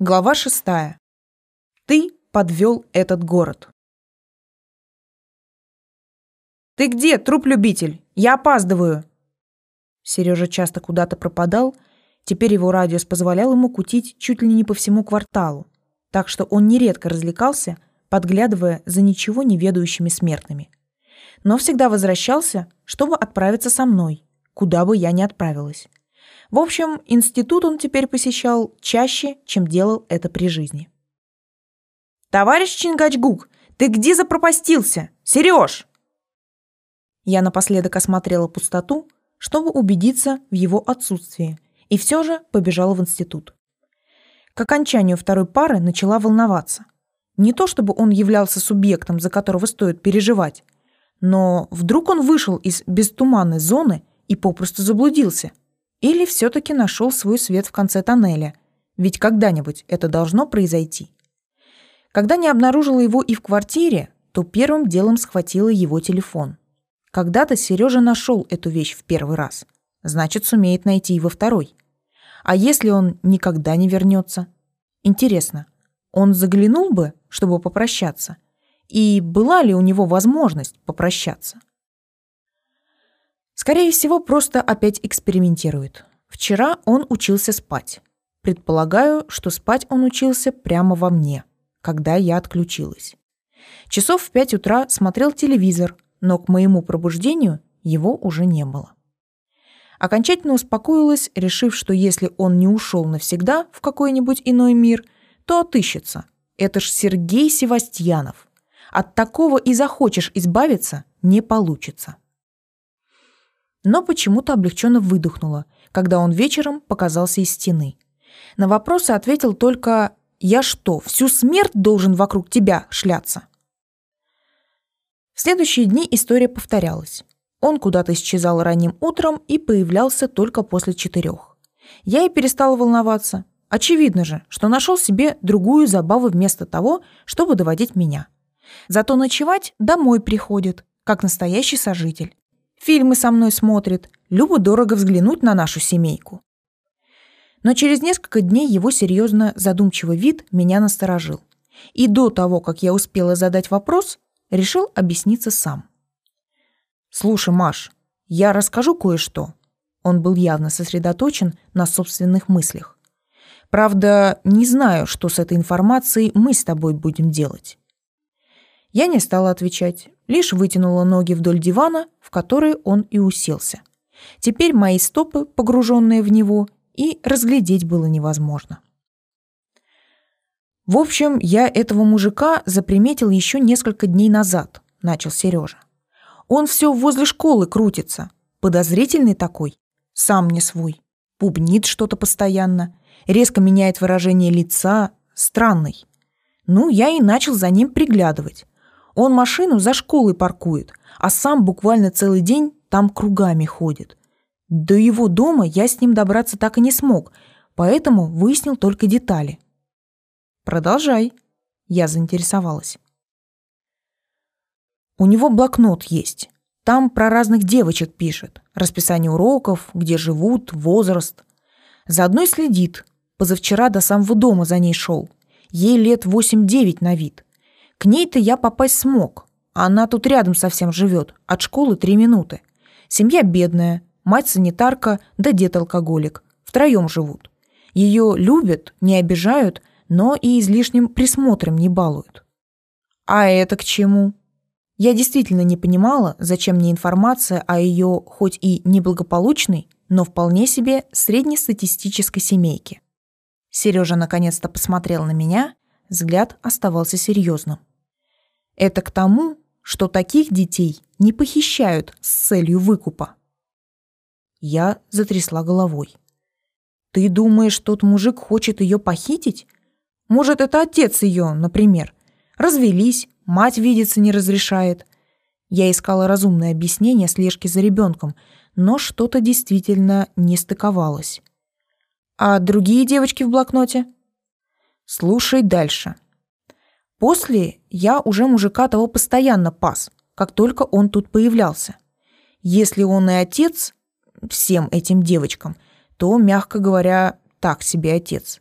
Глава шестая. Ты подвел этот город. «Ты где, труп-любитель? Я опаздываю!» Сережа часто куда-то пропадал, теперь его радиус позволял ему кутить чуть ли не по всему кварталу, так что он нередко развлекался, подглядывая за ничего не ведающими смертными. Но всегда возвращался, чтобы отправиться со мной, куда бы я ни отправилась. В общем, институт он теперь посещал чаще, чем делал это при жизни. «Товарищ Чингачгук, ты где запропастился? Сереж!» Я напоследок осмотрела пустоту, чтобы убедиться в его отсутствии, и все же побежала в институт. К окончанию второй пары начала волноваться. Не то чтобы он являлся субъектом, за которого стоит переживать, но вдруг он вышел из бестуманной зоны и попросту заблудился – или все-таки нашел свой свет в конце тоннеля, ведь когда-нибудь это должно произойти. Когда не обнаружила его и в квартире, то первым делом схватила его телефон. Когда-то Сережа нашел эту вещь в первый раз, значит, сумеет найти и во второй. А если он никогда не вернется? Интересно, он заглянул бы, чтобы попрощаться? И была ли у него возможность попрощаться? Скорее всего, просто опять экспериментирует. Вчера он учился спать. Предполагаю, что спать он учился прямо во мне, когда я отключилась. Часов в пять утра смотрел телевизор, но к моему пробуждению его уже не было. Окончательно успокоилась, решив, что если он не ушел навсегда в какой-нибудь иной мир, то отыщется. Это ж Сергей Севастьянов. От такого и захочешь избавиться не получится но почему-то облегченно выдохнула, когда он вечером показался из стены. На вопросы ответил только «Я что, всю смерть должен вокруг тебя шляться?» В следующие дни история повторялась. Он куда-то исчезал ранним утром и появлялся только после четырех. Я и перестала волноваться. Очевидно же, что нашел себе другую забаву вместо того, чтобы доводить меня. Зато ночевать домой приходит, как настоящий сожитель. Фильмы со мной смотрит, любо дорого взглянуть на нашу семейку. Но через несколько дней его серьезно задумчивый вид меня насторожил. И до того, как я успела задать вопрос, решил объясниться сам. «Слушай, Маш, я расскажу кое-что». Он был явно сосредоточен на собственных мыслях. «Правда, не знаю, что с этой информацией мы с тобой будем делать». Я не стала отвечать, лишь вытянула ноги вдоль дивана, в который он и уселся. Теперь мои стопы, погруженные в него, и разглядеть было невозможно. В общем, я этого мужика заприметил еще несколько дней назад, начал Сережа. Он все возле школы крутится, подозрительный такой, сам не свой, пубнит что-то постоянно, резко меняет выражение лица, странный. Ну, я и начал за ним приглядывать. Он машину за школой паркует, а сам буквально целый день там кругами ходит. До его дома я с ним добраться так и не смог, поэтому выяснил только детали. Продолжай. Я заинтересовалась. У него блокнот есть. Там про разных девочек пишет. Расписание уроков, где живут, возраст. Заодно и следит. Позавчера до самого дома за ней шел. Ей лет 8-9 на вид. К ней-то я попасть смог. Она тут рядом совсем живет, от школы три минуты. Семья бедная, мать санитарка, да дед алкоголик. Втроем живут. Ее любят, не обижают, но и излишним присмотром не балуют. А это к чему? Я действительно не понимала, зачем мне информация о ее хоть и неблагополучной, но вполне себе среднестатистической семейке. Сережа наконец-то посмотрел на меня, взгляд оставался серьезным. Это к тому, что таких детей не похищают с целью выкупа. Я затрясла головой. Ты думаешь, тот мужик хочет ее похитить? Может, это отец ее, например. Развелись, мать видеться не разрешает. Я искала разумное объяснение слежки за ребенком, но что-то действительно не стыковалось. А другие девочки в блокноте? Слушай дальше. После я уже мужика того постоянно пас, как только он тут появлялся. Если он и отец всем этим девочкам, то, мягко говоря, так себе отец.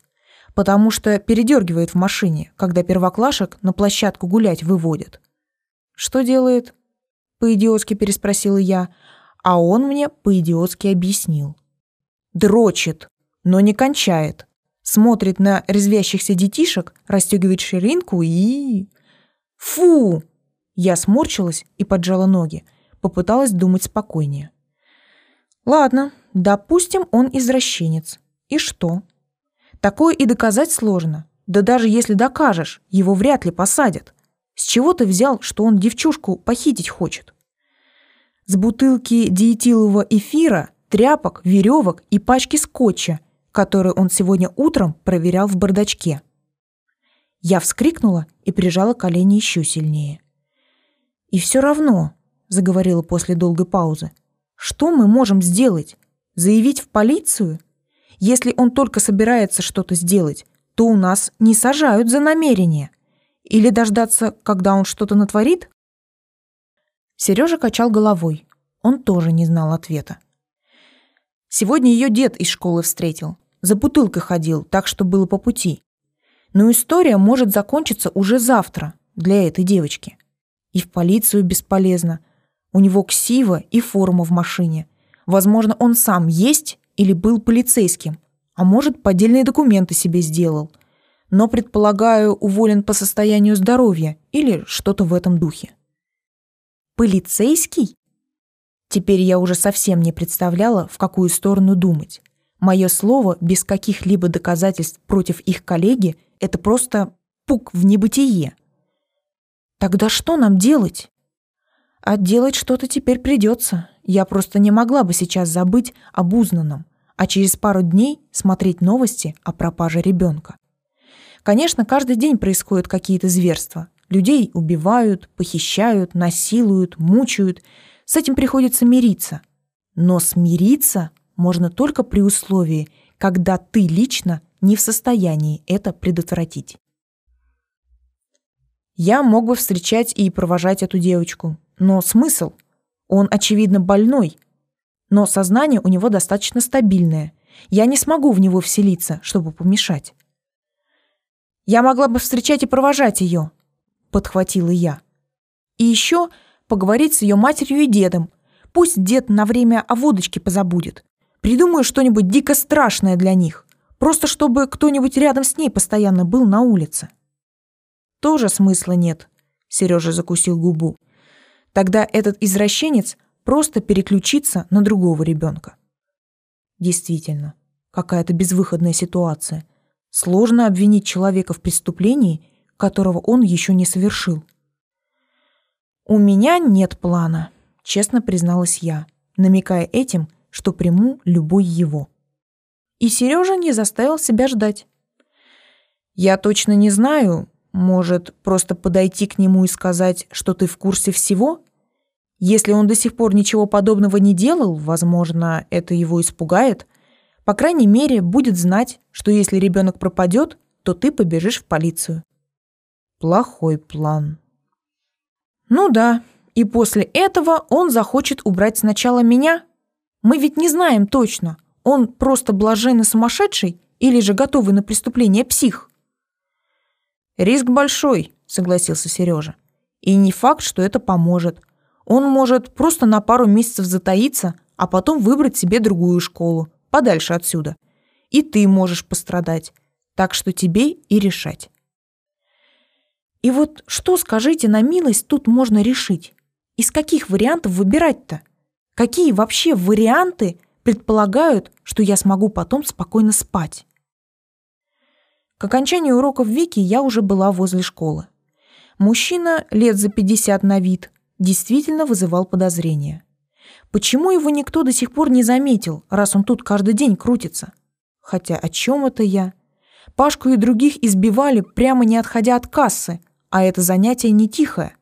потому что передергивает в машине, когда первоклашек на площадку гулять выводят. «Что делает?» — по-идиотски переспросила я, а он мне по-идиотски объяснил. «Дрочит, но не кончает. Смотрит на резвящихся детишек, расстегивает ширинку и... Фу!» Я сморщилась и поджала ноги, попыталась думать спокойнее. «Ладно, допустим, он извращенец. И что?» Такое и доказать сложно. Да даже если докажешь, его вряд ли посадят. С чего ты взял, что он девчушку похитить хочет? С бутылки диэтилового эфира, тряпок, веревок и пачки скотча, которую он сегодня утром проверял в бардачке. Я вскрикнула и прижала колени еще сильнее. «И все равно», — заговорила после долгой паузы, — «что мы можем сделать? Заявить в полицию?» Если он только собирается что-то сделать, то у нас не сажают за намерение. Или дождаться, когда он что-то натворит? Сережа качал головой. Он тоже не знал ответа. Сегодня ее дед из школы встретил. За бутылкой ходил, так что было по пути. Но история может закончиться уже завтра для этой девочки. И в полицию бесполезно. У него ксива и форма в машине. Возможно, он сам есть или был полицейским, а может, поддельные документы себе сделал. Но, предполагаю, уволен по состоянию здоровья или что-то в этом духе. Полицейский? Теперь я уже совсем не представляла, в какую сторону думать. Мое слово без каких-либо доказательств против их коллеги — это просто пук в небытие. Тогда что нам делать? А делать что-то теперь придется. Я просто не могла бы сейчас забыть об узнанном, а через пару дней смотреть новости о пропаже ребенка. Конечно, каждый день происходят какие-то зверства. Людей убивают, похищают, насилуют, мучают. С этим приходится мириться. Но смириться можно только при условии, когда ты лично не в состоянии это предотвратить. Я мог бы встречать и провожать эту девочку. Но смысл? Он, очевидно, больной. Но сознание у него достаточно стабильное. Я не смогу в него вселиться, чтобы помешать. Я могла бы встречать и провожать ее, подхватила я. И еще поговорить с ее матерью и дедом. Пусть дед на время о водочке позабудет. Придумаю что-нибудь дико страшное для них. Просто чтобы кто-нибудь рядом с ней постоянно был на улице. Тоже смысла нет, Сережа закусил губу. Тогда этот извращенец просто переключиться на другого ребенка. Действительно, какая-то безвыходная ситуация. Сложно обвинить человека в преступлении, которого он еще не совершил. «У меня нет плана», — честно призналась я, намекая этим, что приму любой его. И Сережа не заставил себя ждать. «Я точно не знаю, может, просто подойти к нему и сказать, что ты в курсе всего?» Если он до сих пор ничего подобного не делал, возможно, это его испугает. По крайней мере, будет знать, что если ребенок пропадет, то ты побежишь в полицию. Плохой план. Ну да, и после этого он захочет убрать сначала меня. Мы ведь не знаем точно, он просто блаженный сумасшедший или же готовый на преступление псих. Риск большой, согласился Сережа. И не факт, что это поможет. Он может просто на пару месяцев затаиться, а потом выбрать себе другую школу, подальше отсюда. И ты можешь пострадать. Так что тебе и решать. И вот что, скажите на милость, тут можно решить? Из каких вариантов выбирать-то? Какие вообще варианты предполагают, что я смогу потом спокойно спать? К окончанию уроков Вики я уже была возле школы. Мужчина лет за 50 на вид, действительно вызывал подозрения. Почему его никто до сих пор не заметил, раз он тут каждый день крутится? Хотя о чем это я? Пашку и других избивали, прямо не отходя от кассы, а это занятие не тихое.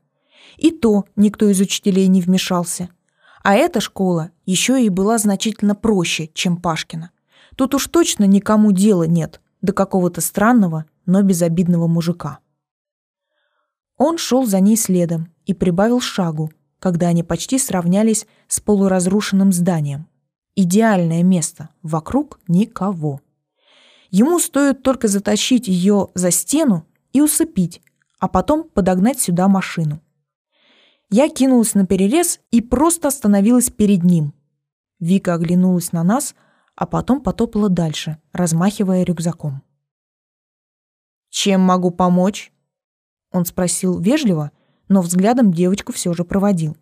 И то никто из учителей не вмешался. А эта школа еще и была значительно проще, чем Пашкина. Тут уж точно никому дела нет до какого-то странного, но безобидного мужика. Он шел за ней следом и прибавил шагу, когда они почти сравнялись с полуразрушенным зданием. Идеальное место, вокруг никого. Ему стоит только затащить ее за стену и усыпить, а потом подогнать сюда машину. Я кинулась на перерез и просто остановилась перед ним. Вика оглянулась на нас, а потом потопала дальше, размахивая рюкзаком. «Чем могу помочь?» Он спросил вежливо, но взглядом девочку все же проводил.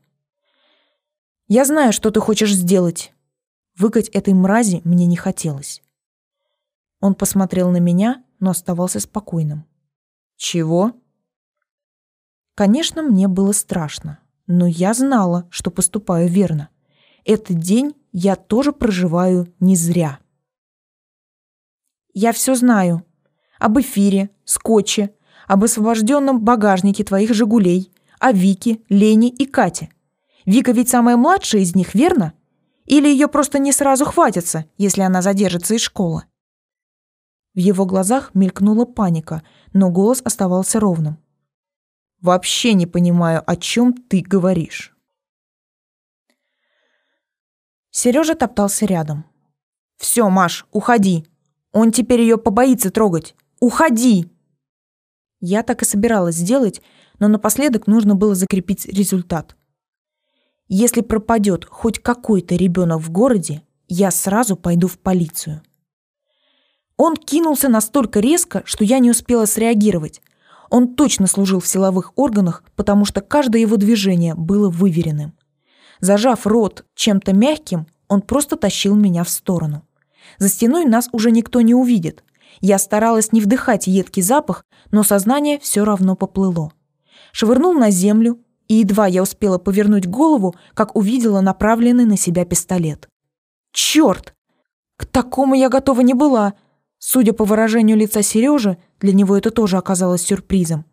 «Я знаю, что ты хочешь сделать». Выкать этой мрази мне не хотелось. Он посмотрел на меня, но оставался спокойным. «Чего?» Конечно, мне было страшно, но я знала, что поступаю верно. Этот день я тоже проживаю не зря. Я все знаю. Об эфире, скотче, об освобожденном багажнике твоих «Жигулей», о Вике, Лене и Кате. Вика ведь самая младшая из них, верно? Или ее просто не сразу хватится, если она задержится из школы? В его глазах мелькнула паника, но голос оставался ровным. «Вообще не понимаю, о чем ты говоришь». Сережа топтался рядом. «Все, Маш, уходи. Он теперь ее побоится трогать. Уходи!» Я так и собиралась сделать, но напоследок нужно было закрепить результат. Если пропадет хоть какой-то ребенок в городе, я сразу пойду в полицию. Он кинулся настолько резко, что я не успела среагировать. Он точно служил в силовых органах, потому что каждое его движение было выверенным. Зажав рот чем-то мягким, он просто тащил меня в сторону. За стеной нас уже никто не увидит. Я старалась не вдыхать едкий запах, но сознание все равно поплыло. Швырнул на землю, и едва я успела повернуть голову, как увидела направленный на себя пистолет. Черт! К такому я готова не была. Судя по выражению лица Сережи, для него это тоже оказалось сюрпризом.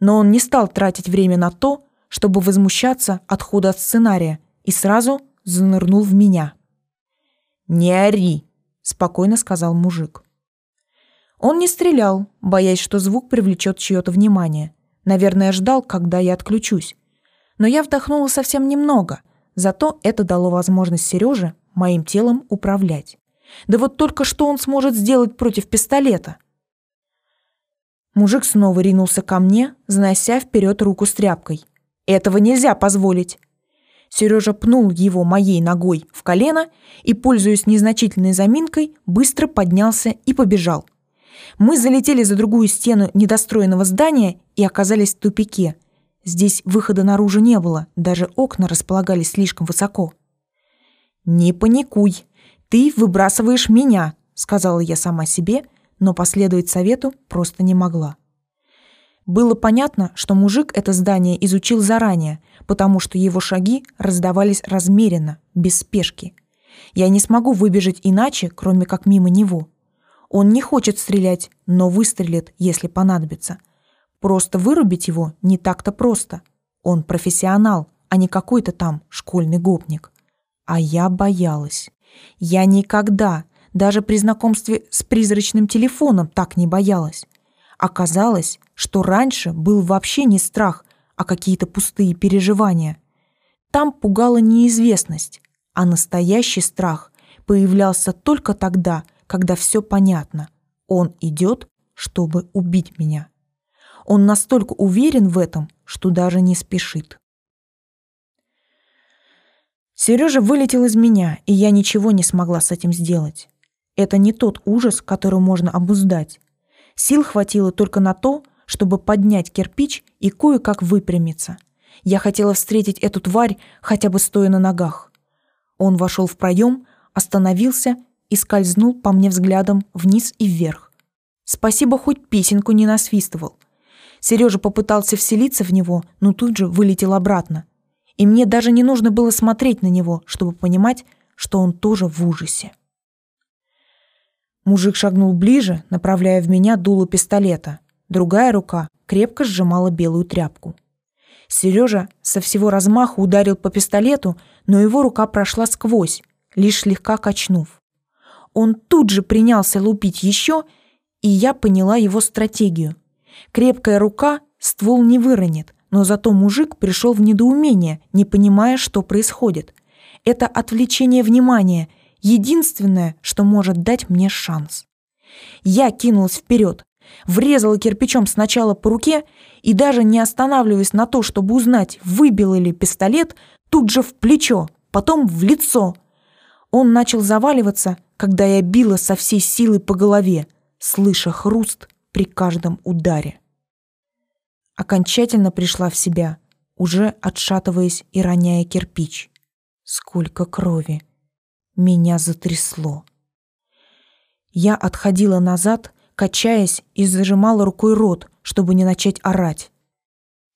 Но он не стал тратить время на то, чтобы возмущаться от хода сценария, и сразу занырнул в меня. «Не ори», — спокойно сказал мужик. Он не стрелял, боясь, что звук привлечет чье-то внимание. Наверное, ждал, когда я отключусь. Но я вдохнула совсем немного, зато это дало возможность Сереже моим телом управлять. Да вот только что он сможет сделать против пистолета? Мужик снова ринулся ко мне, занося вперед руку с тряпкой. Этого нельзя позволить. Сережа пнул его моей ногой в колено и, пользуясь незначительной заминкой, быстро поднялся и побежал. Мы залетели за другую стену недостроенного здания и оказались в тупике. Здесь выхода наружу не было, даже окна располагались слишком высоко. «Не паникуй», «Ты выбрасываешь меня», — сказала я сама себе, но последовать совету просто не могла. Было понятно, что мужик это здание изучил заранее, потому что его шаги раздавались размеренно, без спешки. Я не смогу выбежать иначе, кроме как мимо него. Он не хочет стрелять, но выстрелит, если понадобится. Просто вырубить его не так-то просто. Он профессионал, а не какой-то там школьный гопник. А я боялась. Я никогда, даже при знакомстве с призрачным телефоном, так не боялась. Оказалось, что раньше был вообще не страх, а какие-то пустые переживания. Там пугала неизвестность, а настоящий страх появлялся только тогда, когда все понятно. Он идет, чтобы убить меня. Он настолько уверен в этом, что даже не спешит. Сережа вылетел из меня, и я ничего не смогла с этим сделать. Это не тот ужас, который можно обуздать. Сил хватило только на то, чтобы поднять кирпич и кое-как выпрямиться. Я хотела встретить эту тварь, хотя бы стоя на ногах. Он вошел в проем, остановился и скользнул по мне взглядом вниз и вверх. Спасибо, хоть песенку не насвистывал. Сережа попытался вселиться в него, но тут же вылетел обратно и мне даже не нужно было смотреть на него, чтобы понимать, что он тоже в ужасе. Мужик шагнул ближе, направляя в меня дуло пистолета. Другая рука крепко сжимала белую тряпку. Сережа со всего размаха ударил по пистолету, но его рука прошла сквозь, лишь слегка качнув. Он тут же принялся лупить еще, и я поняла его стратегию. Крепкая рука ствол не выронит, но зато мужик пришел в недоумение, не понимая, что происходит. Это отвлечение внимания, единственное, что может дать мне шанс. Я кинулась вперед, врезала кирпичом сначала по руке и даже не останавливаясь на то, чтобы узнать, выбил ли пистолет, тут же в плечо, потом в лицо. Он начал заваливаться, когда я била со всей силы по голове, слыша хруст при каждом ударе. Окончательно пришла в себя, уже отшатываясь и роняя кирпич. Сколько крови! Меня затрясло. Я отходила назад, качаясь и зажимала рукой рот, чтобы не начать орать.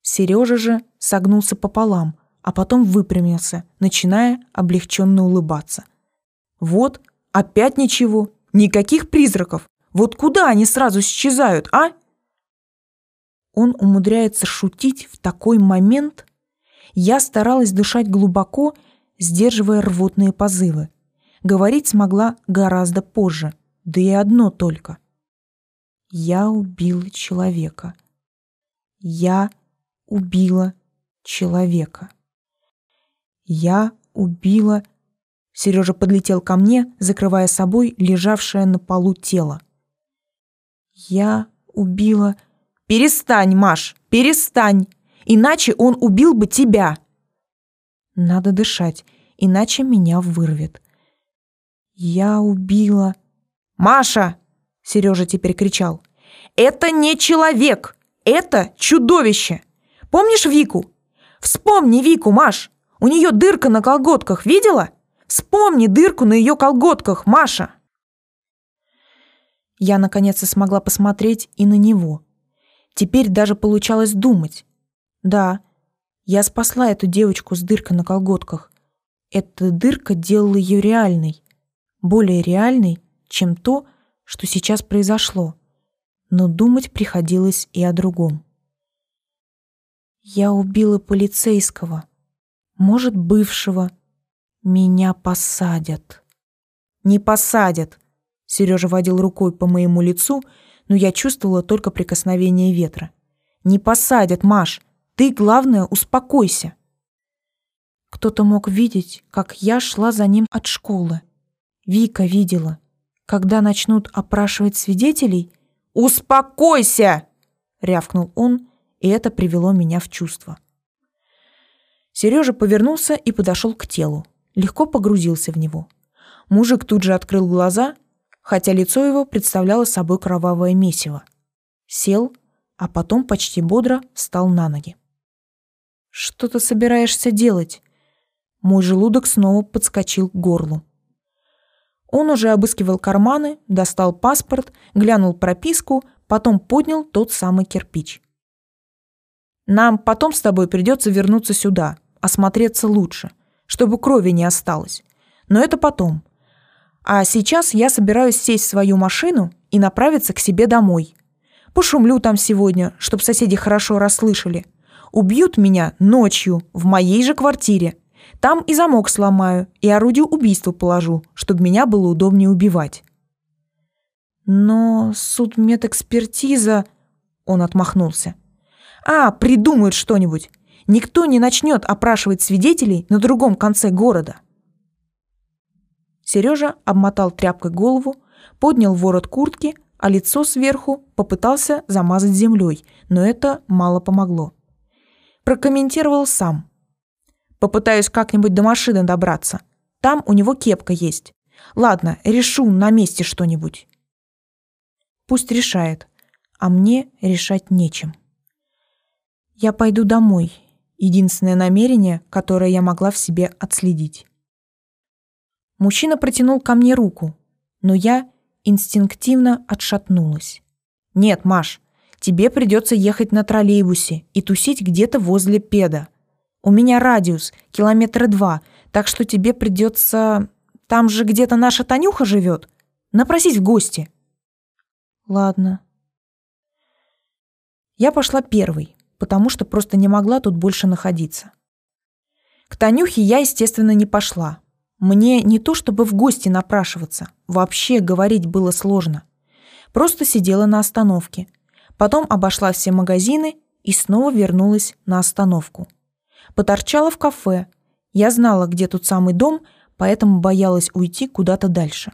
Сережа же согнулся пополам, а потом выпрямился, начиная облегченно улыбаться. «Вот, опять ничего, никаких призраков. Вот куда они сразу исчезают, а?» Он умудряется шутить в такой момент. Я старалась дышать глубоко, сдерживая рвотные позывы. Говорить смогла гораздо позже, да и одно только. Я убила человека. Я убила человека. Я убила... Сережа подлетел ко мне, закрывая собой лежавшее на полу тело. Я убила... Перестань, Маш, перестань! Иначе он убил бы тебя. Надо дышать, иначе меня вырвет. Я убила... Маша! Сережа теперь кричал. «Это не человек! Это чудовище! Помнишь Вику? Вспомни Вику, Маш! У нее дырка на колготках, видела? Вспомни дырку на ее колготках, Маша!» Я наконец-то смогла посмотреть и на него. Теперь даже получалось думать. Да, я спасла эту девочку с дыркой на колготках. Эта дырка делала ее реальной. Более реальной, чем то, что сейчас произошло, но думать приходилось и о другом. Я убила полицейского, может, бывшего. Меня посадят. Не посадят. Сережа водил рукой по моему лицу, но я чувствовала только прикосновение ветра. Не посадят, Маш. Ты, главное, успокойся. Кто-то мог видеть, как я шла за ним от школы. Вика видела. Когда начнут опрашивать свидетелей... «Успокойся!» — рявкнул он, и это привело меня в чувство. Сережа повернулся и подошел к телу. Легко погрузился в него. Мужик тут же открыл глаза, хотя лицо его представляло собой кровавое месиво. Сел, а потом почти бодро встал на ноги. «Что ты собираешься делать?» Мой желудок снова подскочил к горлу. Он уже обыскивал карманы, достал паспорт, глянул прописку, потом поднял тот самый кирпич. «Нам потом с тобой придется вернуться сюда, осмотреться лучше, чтобы крови не осталось. Но это потом. А сейчас я собираюсь сесть в свою машину и направиться к себе домой. Пошумлю там сегодня, чтобы соседи хорошо расслышали. Убьют меня ночью в моей же квартире. Там и замок сломаю, и орудие убийства положу, чтобы меня было удобнее убивать. Но судмедэкспертиза... Он отмахнулся. А, придумают что-нибудь. Никто не начнет опрашивать свидетелей на другом конце города. Сережа обмотал тряпкой голову, поднял ворот куртки, а лицо сверху попытался замазать землей, но это мало помогло. Прокомментировал сам – Попытаюсь как-нибудь до машины добраться. Там у него кепка есть. Ладно, решу на месте что-нибудь. Пусть решает, а мне решать нечем. Я пойду домой. Единственное намерение, которое я могла в себе отследить. Мужчина протянул ко мне руку, но я инстинктивно отшатнулась. «Нет, Маш, тебе придется ехать на троллейбусе и тусить где-то возле педа. У меня радиус, километра два, так что тебе придется... Там же где-то наша Танюха живет. Напросись в гости. Ладно. Я пошла первой, потому что просто не могла тут больше находиться. К Танюхе я, естественно, не пошла. Мне не то чтобы в гости напрашиваться, вообще говорить было сложно. Просто сидела на остановке. Потом обошла все магазины и снова вернулась на остановку. Поторчала в кафе. Я знала, где тут самый дом, поэтому боялась уйти куда-то дальше.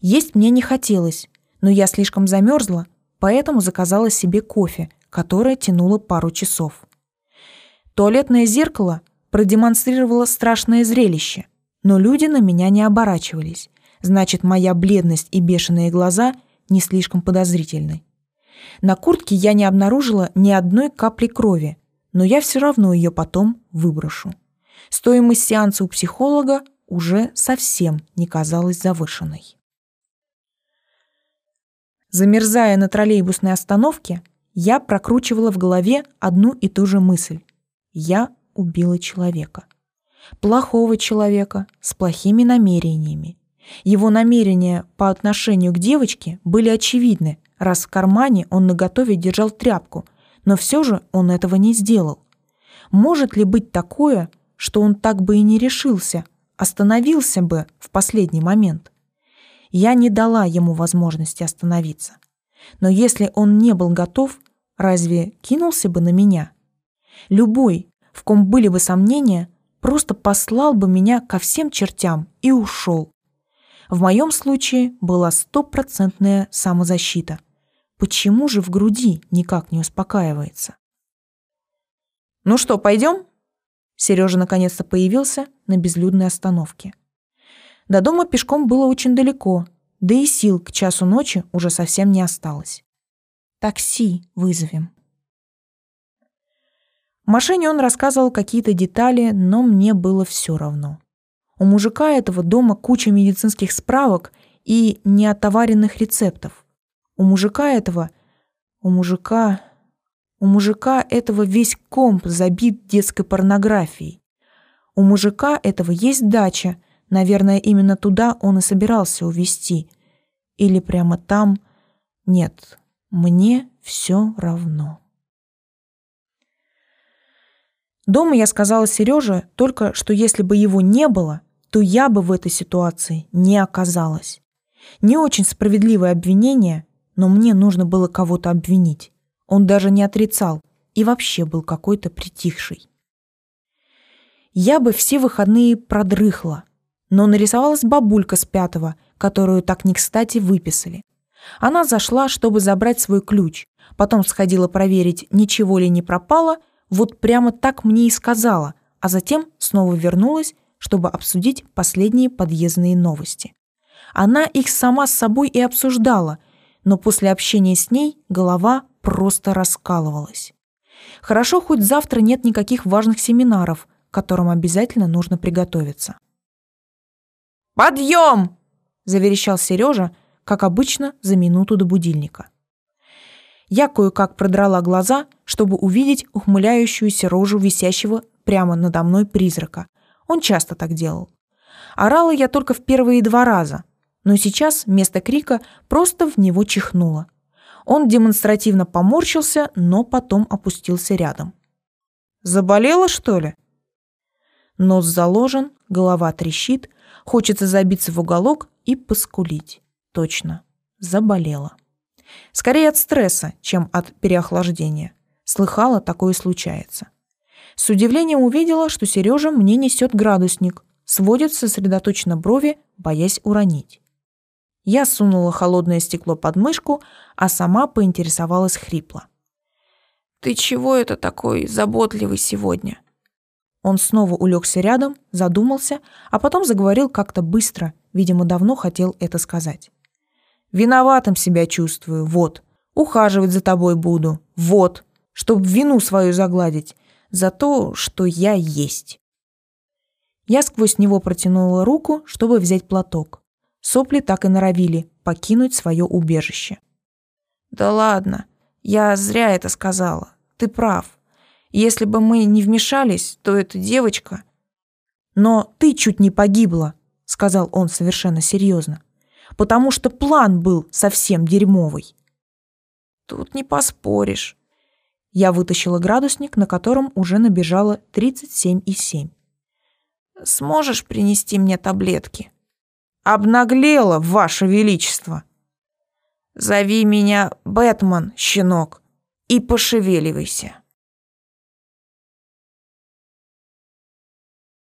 Есть мне не хотелось, Но я слишком замерзла, поэтому заказала себе кофе, которое тянуло пару часов. Туалетное зеркало продемонстрировало страшное зрелище, но люди на меня не оборачивались. Значит, моя бледность и бешеные глаза не слишком подозрительны. На куртке я не обнаружила ни одной капли крови, но я все равно ее потом выброшу. Стоимость сеанса у психолога уже совсем не казалась завышенной. Замерзая на троллейбусной остановке, я прокручивала в голове одну и ту же мысль. Я убила человека. Плохого человека с плохими намерениями. Его намерения по отношению к девочке были очевидны, раз в кармане он наготове держал тряпку, но все же он этого не сделал. Может ли быть такое, что он так бы и не решился, остановился бы в последний момент? Я не дала ему возможности остановиться. Но если он не был готов, разве кинулся бы на меня? Любой, в ком были бы сомнения, просто послал бы меня ко всем чертям и ушел. В моем случае была стопроцентная самозащита. Почему же в груди никак не успокаивается? «Ну что, пойдем?» Сережа наконец-то появился на безлюдной остановке. До дома пешком было очень далеко, да и сил к часу ночи уже совсем не осталось. «Такси вызовем». В машине он рассказывал какие-то детали, но мне было все равно. У мужика этого дома куча медицинских справок и неотоваренных рецептов. У мужика этого... У мужика... У мужика этого весь комп забит детской порнографией. У мужика этого есть дача, наверное, именно туда он и собирался увезти. Или прямо там... Нет, мне все равно. Дома я сказала Сереже только, что если бы его не было, то я бы в этой ситуации не оказалась. Не очень справедливое обвинение, но мне нужно было кого-то обвинить. Он даже не отрицал и вообще был какой-то притихший. Я бы все выходные продрыхла, но нарисовалась бабулька с пятого, которую так не кстати выписали. Она зашла, чтобы забрать свой ключ, потом сходила проверить, ничего ли не пропало – вот прямо так мне и сказала, а затем снова вернулась, чтобы обсудить последние подъездные новости. Она их сама с собой и обсуждала, но после общения с ней голова просто раскалывалась. Хорошо, хоть завтра нет никаких важных семинаров, к которым обязательно нужно приготовиться. «Подъем!» – заверещал Сережа, как обычно, за минуту до будильника. Я кое-как продрала глаза, чтобы увидеть ухмыляющуюся рожу висящего прямо надо мной призрака. Он часто так делал. Орала я только в первые два раза, но сейчас вместо крика просто в него чихнуло. Он демонстративно поморщился, но потом опустился рядом. «Заболела, что ли?» Нос заложен, голова трещит, хочется забиться в уголок и поскулить. Точно, заболела. Скорее от стресса, чем от переохлаждения. Слыхала, такое случается. С удивлением увидела, что Сережа мне несет градусник, сводит сосредоточенно брови, боясь уронить. Я сунула холодное стекло под мышку, а сама поинтересовалась хрипло. «Ты чего это такой заботливый сегодня?» Он снова улегся рядом, задумался, а потом заговорил как-то быстро, видимо, давно хотел это сказать. Виноватым себя чувствую, вот. Ухаживать за тобой буду, вот. Чтоб вину свою загладить за то, что я есть. Я сквозь него протянула руку, чтобы взять платок. Сопли так и норовили покинуть свое убежище. «Да ладно, я зря это сказала. Ты прав. Если бы мы не вмешались, то эта девочка...» «Но ты чуть не погибла», — сказал он совершенно серьезно потому что план был совсем дерьмовый. Тут не поспоришь. Я вытащила градусник, на котором уже набежало 37,7. Сможешь принести мне таблетки? Обнаглела, ваше величество. Зови меня Бэтмен, щенок, и пошевеливайся.